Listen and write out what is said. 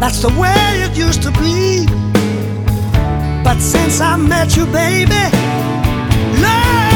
That's the way it used to be. But since I met you, baby, love.